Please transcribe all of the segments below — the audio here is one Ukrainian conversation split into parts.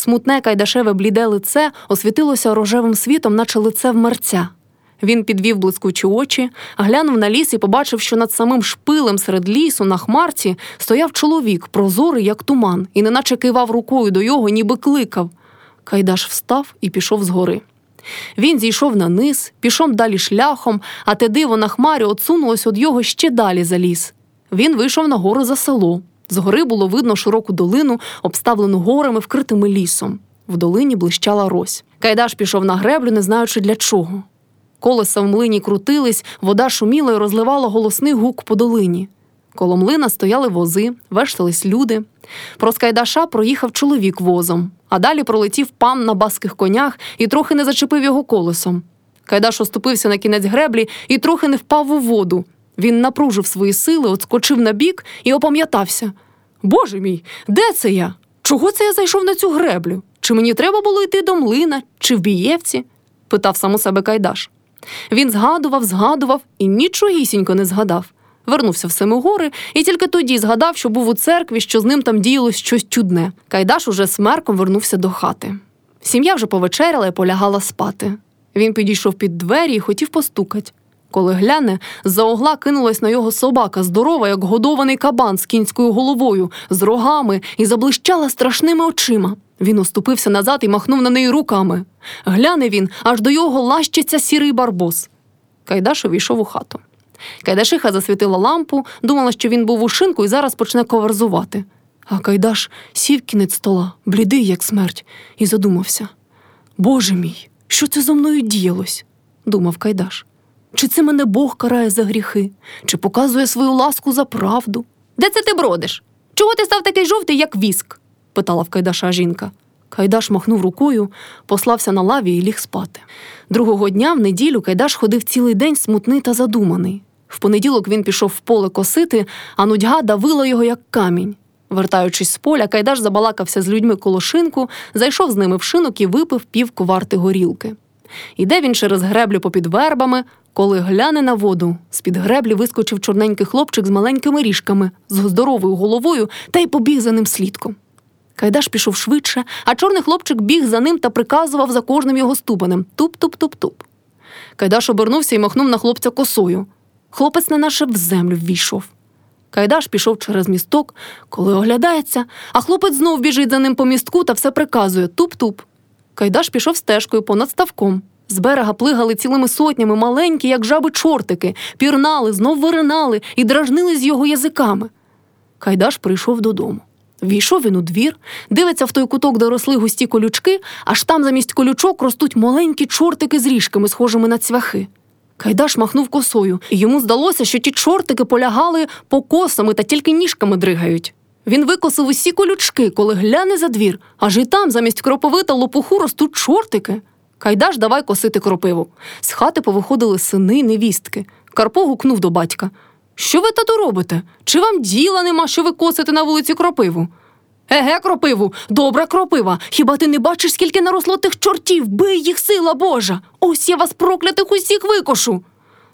Смутне кайдашеве бліде лице освітилося рожевим світом, наче лице вмерця. Він підвів блискучі очі, глянув на ліс і побачив, що над самим шпилем серед лісу на хмарці стояв чоловік, прозорий, як туман, і неначе кивав рукою до його, ніби кликав. Кайдаш встав і пішов згори. Він зійшов на низ, пішов далі шляхом, а те диво на хмарі отсунулось від його ще далі за ліс. Він вийшов на гору за село. Згори було видно широку долину, обставлену горами, вкритими лісом. В долині блищала рось. Кайдаш пішов на греблю, не знаючи для чого. Колеса в млині крутились, вода шуміла і розливала голосний гук по долині. Коло млина стояли вози, вештались люди. Про Скайдаша проїхав чоловік возом, а далі пролетів пан на баских конях і трохи не зачепив його колесом. Кайдаш оступився на кінець греблі і трохи не впав у воду. Він напружив свої сили, отскочив на бік і опам'ятався. Боже мій, де це я? Чого це я зайшов на цю греблю? Чи мені треба було йти до млина, чи в Бієвці? питав сам у себе Кайдаш. Він згадував, згадував і нічогісінько не згадав. Вернувся в Семигори і тільки тоді згадав, що був у церкві, що з ним там діялось щось чудне. Кайдаш уже смерком вернувся до хати. Сім'я вже повечеряла і полягала спати. Він підійшов під двері і хотів постукать. Коли гляне, з-за огла кинулась на його собака, здорова, як годований кабан з кінською головою, з рогами і заблищала страшними очима. Він оступився назад і махнув на неї руками. Гляне він, аж до його лащиться сірий барбос. Кайдаш увійшов у хату. Кайдашиха засвітила лампу, думала, що він був у шинку і зараз почне коверзувати. А Кайдаш сів кінець стола, блідий, як смерть, і задумався: Боже мій, що це зо мною діялось? думав Кайдаш. Чи це мене Бог карає за гріхи, чи показує свою ласку за правду? Де це ти бродиш? Чого ти став такий жовтий, як віск? питала в Кайдаша жінка. Кайдаш махнув рукою, послався на лаві і ліг спати. Другого дня, в неділю, Кайдаш ходив цілий день смутний та задуманий. В понеділок він пішов в поле косити, а нудьга давила його, як камінь. Вертаючись з поля, Кайдаш забалакався з людьми коло шинку, зайшов з ними в шинок і випив пів кварти горілки. Іде він через греблю попід вербами, коли гляне на воду, з-під греблі вискочив чорненький хлопчик з маленькими ріжками, з здоровою головою та й побіг за ним слідком. Кайдаш пішов швидше, а чорний хлопчик біг за ним та приказував за кожним його ступанем туп-туп-туп-туп. Кайдаш обернувся і махнув на хлопця косою. Хлопець неначе в землю ввійшов. Кайдаш пішов через місток, коли оглядається, а хлопець знов біжить за ним по містку та все приказує туп-туп. Кайдаш пішов стежкою понад ставком. З берега плигали цілими сотнями маленькі, як жаби чортики, пірнали, знов виринали і дражнили з його язиками. Кайдаш прийшов додому. Війшов він у двір, дивиться в той куток, де росли густі колючки, аж там замість колючок ростуть маленькі чортики з ріжками, схожими на цвяхи. Кайдаш махнув косою, і йому здалося, що ті чортики полягали по косами та тільки ніжками дригають. Він викосив усі колючки, коли гляне за двір, аж і там замість кропови та лопуху ростуть чортики. Кайдаш давай косити кропиву. З хати повиходили сини й невістки. Карпо гукнув до батька. Що ви тату робите? Чи вам діла нема, що ви косите на вулиці кропиву? Еге, кропиву, добра кропива. Хіба ти не бачиш, скільки наросло тих чортів? Бий їх сила Божа! Ось я вас проклятих усіх викошу.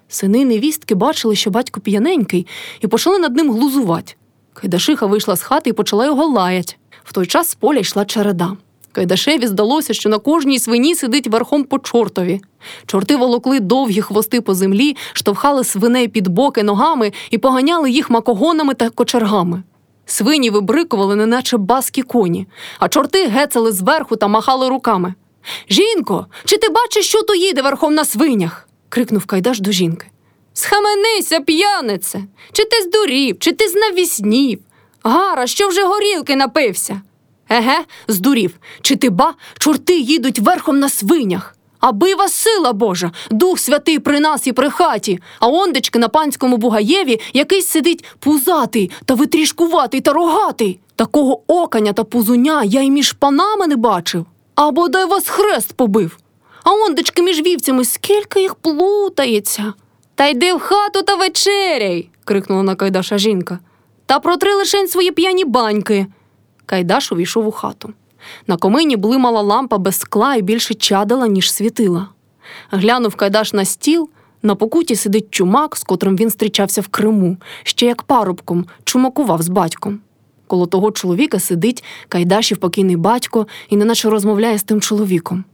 Сини невістки бачили, що батько п'яненький, і почали над ним глузувати. Кайдашиха вийшла з хати і почала його лаять. В той час з поля йшла череда. Кайдашеві здалося, що на кожній свині сидить верхом по чортові. Чорти волокли довгі хвости по землі, штовхали свиней під боки ногами і поганяли їх макогонами та кочергами. Свині вибрикували, неначе баскі коні, а чорти гецали зверху та махали руками. Жінко, чи ти бачиш, що то їде верхом на свинях? крикнув Кайдаш до жінки. Схаменися, п'янице! Чи ти здурів, чи ти знавіснів? Гара, що вже горілки напився? Еге, здурів, чи ти ба, чорти їдуть верхом на свинях. Аби вас сила Божа, Дух Святий при нас і при хаті, а ондечки на панському бугаєві якийсь сидить пузатий та витрішкуватий та рогатий. Такого оканя та пузуня я й між панами не бачив. А бодай вас хрест побив. А ондечки між вівцями скільки їх плутається. Та йди в хату та вечеряй. крикнула на Кайдаша жінка. Та протри лишень свої п'яні баньки. Кайдаш увійшов у хату. На комині блимала лампа без скла і більше чадила, ніж світила. Глянув Кайдаш на стіл. На покуті сидить чумак, з котрим він зустрічався в Криму, ще як парубком, чумакував з батьком. Коло того чоловіка сидить Кайдашів покійний батько і неначе розмовляє з тим чоловіком.